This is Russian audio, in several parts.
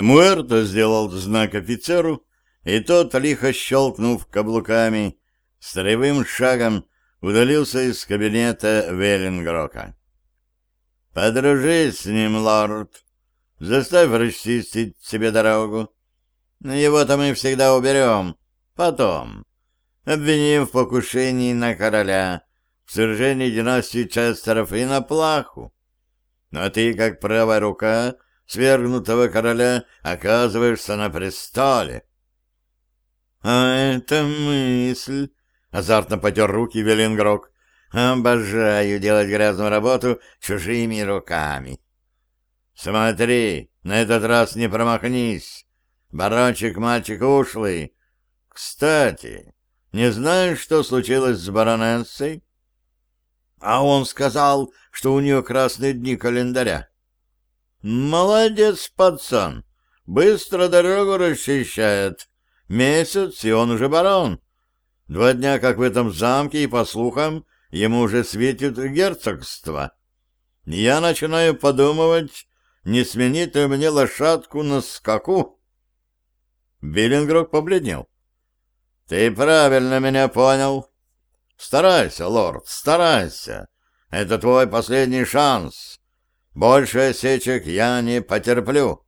Муэрто сделал знак офицеру, и тот, лихо щелкнув каблуками, строевым шагом удалился из кабинета Веллингрока. «Подружись с ним, лорд. Заставь расчистить себе дорогу. Его-то мы всегда уберем. Потом. Обвиним в покушении на короля, в свержении династии Честеров и на плаху. Но ты, как правая рука свергнутого короля, оказываешься на престоле. — А это мысль! — азартно потер руки Велингрок. — Обожаю делать грязную работу чужими руками. — Смотри, на этот раз не промахнись. Барончик мальчик ушлый. Кстати, не знаешь, что случилось с баронессой? А он сказал, что у нее красные дни календаря. Молодец, пацан. Быстро дорогу расчищает. Месяц, и он уже барон. Два дня, как в этом замке, и, по слухам, ему уже светит герцогство. Я начинаю подумывать, не сменить ли мне лошадку на скаку. Биллингрок побледнел. — Ты правильно меня понял. Старайся, лорд, старайся. Это твой последний шанс. Больше осечек я не потерплю.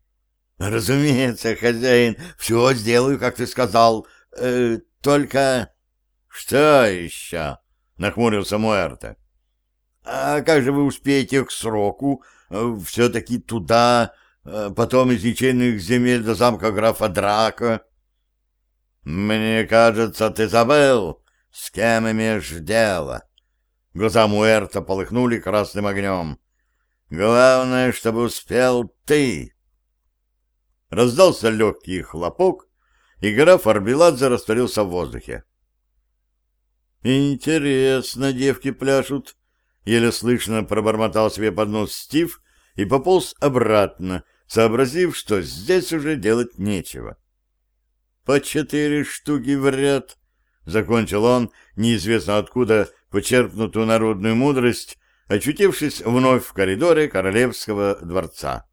— Разумеется, хозяин, все сделаю, как ты сказал. Э, только... — Что еще? — нахмурился Муэрте. — А как же вы успеете к сроку? Все-таки туда, э, потом из ничейных земель до замка графа Драка. — Мне кажется, ты забыл, с кем имеешь дело. Глаза Муэрта полыхнули красным огнем. Главное, чтобы успел ты. Раздался легкий хлопок, и граф Арбеладзе растворился в воздухе. «Интересно, девки пляшут», — еле слышно пробормотал себе под нос Стив и пополз обратно, сообразив, что здесь уже делать нечего. «По четыре штуки в ряд», — закончил он, неизвестно откуда почерпнутую народную мудрость, очутившись вновь в коридоре королевского дворца.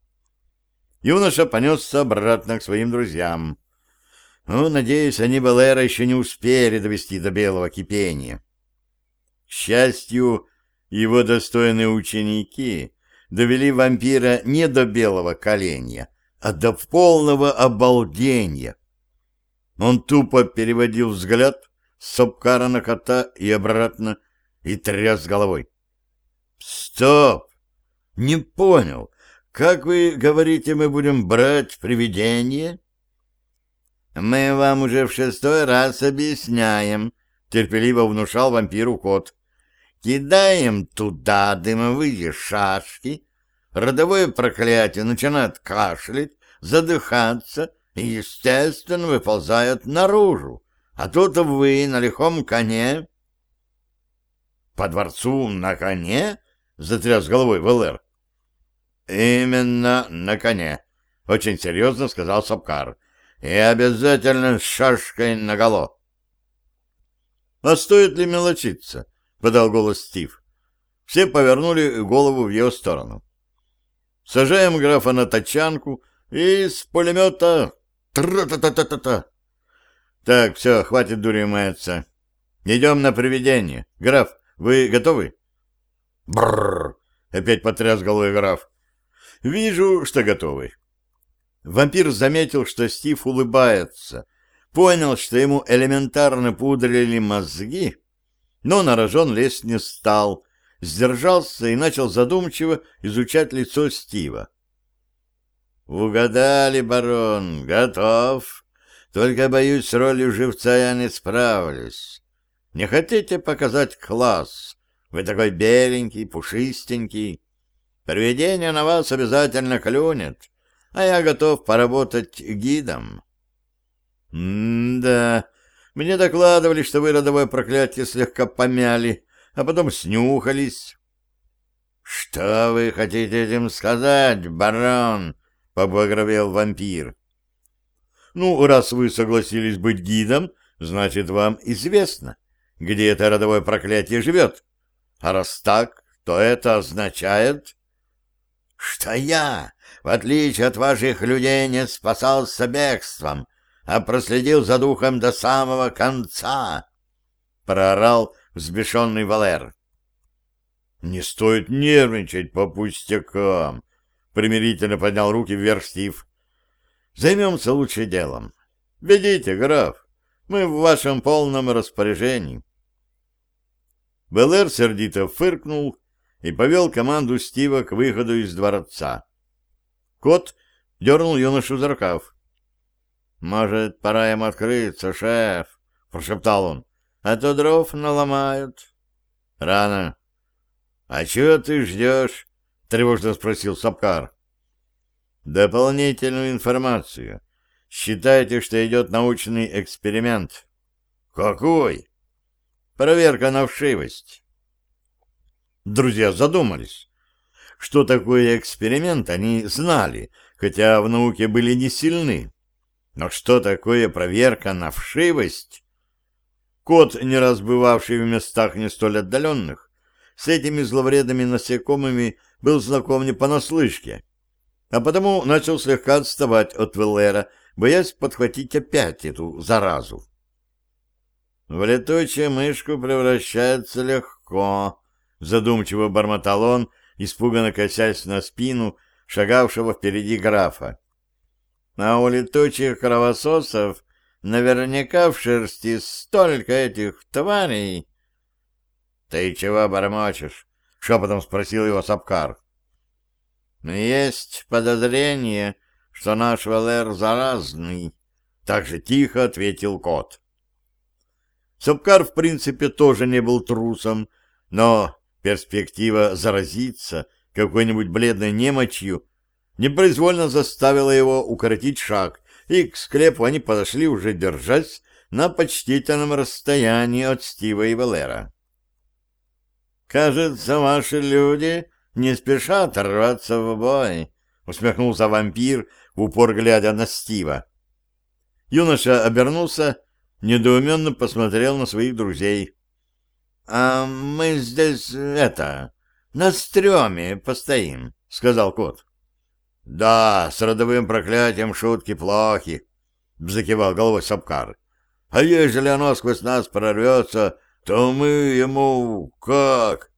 Юноша понесся обратно к своим друзьям. Ну, надеюсь, они Белэра еще не успели довести до белого кипения. К счастью, его достойные ученики довели вампира не до белого коленя, а до полного обалдения. Он тупо переводил взгляд с Сапкара на кота и обратно и тряс головой. «Стоп! Не понял. Как вы говорите, мы будем брать привидение?» «Мы вам уже в шестой раз объясняем», — терпеливо внушал вампиру кот. «Кидаем туда дымовые шашки, родовое проклятие начинает кашлять, задыхаться и, естественно, выползает наружу. А тут вы на лихом коне...» «По дворцу на коне?» — затряс головой ВЛР. «Именно на коне», — очень серьезно сказал Сапкар и обязательно с шашкой наголо. — А стоит ли мелочиться? — подал голос Стив. Все повернули голову в его сторону. Сажаем графа на тачанку и с пулемета... Тра-та-та-та-та-та! Так, все, хватит дури маяться. Идем на привидение. Граф, вы готовы? Бррр! Опять потряс головой граф. Вижу, что готовы. Вампир заметил, что Стив улыбается, понял, что ему элементарно пудрили мозги, но на рожон лезть не стал, сдержался и начал задумчиво изучать лицо Стива. «Угадали, барон, готов. Только, боюсь, с ролью живца я не справлюсь. Не хотите показать класс? Вы такой беленький, пушистенький. Привидение на вас обязательно клюнет» а я готов поработать гидом. «М-да, мне докладывали, что вы родовое проклятие слегка помяли, а потом снюхались». «Что вы хотите этим сказать, барон?» — побагровел вампир. «Ну, раз вы согласились быть гидом, значит, вам известно, где это родовое проклятие живет. А раз так, то это означает...» «Что я в отличие от ваших людей, не спасался бегством, а проследил за духом до самого конца, — проорал взбешенный Валер. — Не стоит нервничать по пустякам, — примирительно поднял руки вверх Стив. — Займемся лучше делом. Ведите, граф, мы в вашем полном распоряжении. Белэр сердито фыркнул и повел команду Стива к выходу из дворца. Кот дернул юношу за рукав. — Может, пора им открыться, шеф? — прошептал он. — А то дров наломают. — Рано. — А чего ты ждешь? — тревожно спросил Сапкар. — Дополнительную информацию. Считайте, что идет научный эксперимент. — Какой? — Проверка на вшивость. Друзья задумались. Что такое эксперимент, они знали, хотя в науке были не сильны. Но что такое проверка на вшивость? Кот, не раз бывавший в местах не столь отдаленных, с этими зловредными насекомыми был знаком не понаслышке, а потому начал слегка отставать от Веллера, боясь подхватить опять эту заразу. В летучую мышку превращается легко, задумчиво бормотал он, испуганно косясь на спину шагавшего впереди графа. А у летучих кровососов наверняка в шерсти столько этих тварей. — Ты чего бормочешь? — шепотом спросил его Сапкар. — Есть подозрение, что наш Валер заразный, — так же тихо ответил кот. Сапкар, в принципе, тоже не был трусом, но перспектива заразиться какой-нибудь бледной немочью непроизвольно заставила его укоротить шаг, и к склепу они подошли уже держась на почтительном расстоянии от Стива и Валера. «Кажется, ваши люди не спешат рваться в бой», — усмехнулся вампир, в упор глядя на Стива. Юноша обернулся, недоуменно посмотрел на своих друзей. «А мы здесь, это, на стреме постоим», — сказал кот. «Да, с родовым проклятием шутки плохи», — закивал головой Сапкар. «А ежели оно сквозь нас прорвется, то мы ему как?»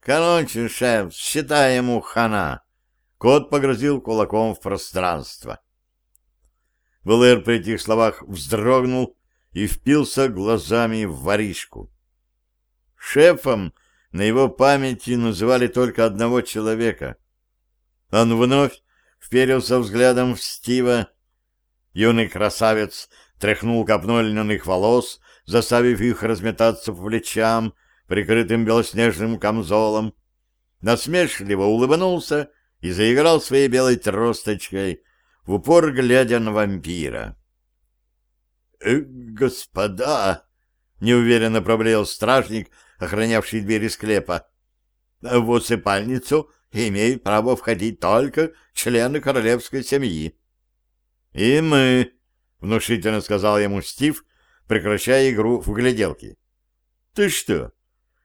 «Короче, шеф, считай ему хана». Кот погрозил кулаком в пространство. Валер при этих словах вздрогнул и впился глазами в воришку. Шефом на его памяти называли только одного человека — он вновь вперился взглядом в Стива. Юный красавец тряхнул копной льняных волос, заставив их разметаться по плечам, прикрытым белоснежным камзолом. Насмешливо улыбнулся и заиграл своей белой тросточкой, в упор глядя на вампира. «Э, «Господа!» — неуверенно проблеял стражник, охранявший двери склепа. «В усыпальницу имеют право входить только члены королевской семьи. — И мы, — внушительно сказал ему Стив, прекращая игру в гляделки. — Ты что,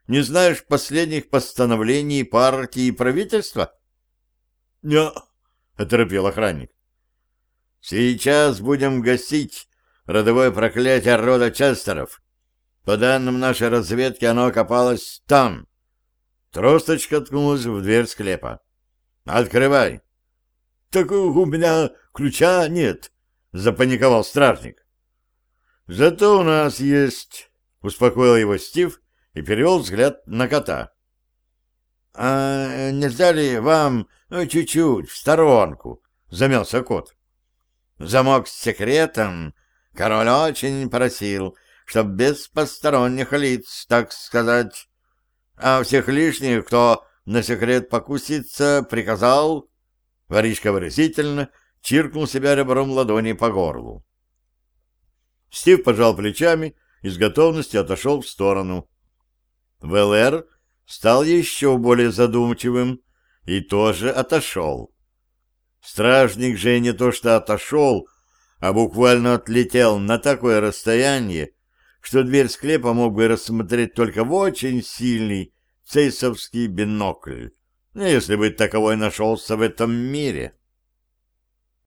не знаешь последних постановлений партии и правительства? — Не, — оторопел охранник. — Сейчас будем гасить родовое проклятие рода Честеров. По данным нашей разведки, оно окопалось там, Тросточка ткнулась в дверь склепа. «Открывай!» «Так у меня ключа нет», — запаниковал стражник. «Зато у нас есть», — успокоил его Стив и перевел взгляд на кота. «А нельзя ли вам чуть-чуть в сторонку?» — замялся кот. «Замок с секретом король очень просил, чтоб без посторонних лиц, так сказать, а всех лишних, кто на секрет покусится, приказал...» Воришка выразительно чиркнул себя ребром ладони по горлу. Стив пожал плечами и с готовностью отошел в сторону. ВЛР стал еще более задумчивым и тоже отошел. Стражник же не то что отошел, а буквально отлетел на такое расстояние, что дверь склепа мог бы рассмотреть только в очень сильный цейсовский бинокль. если бы таковой нашелся в этом мире.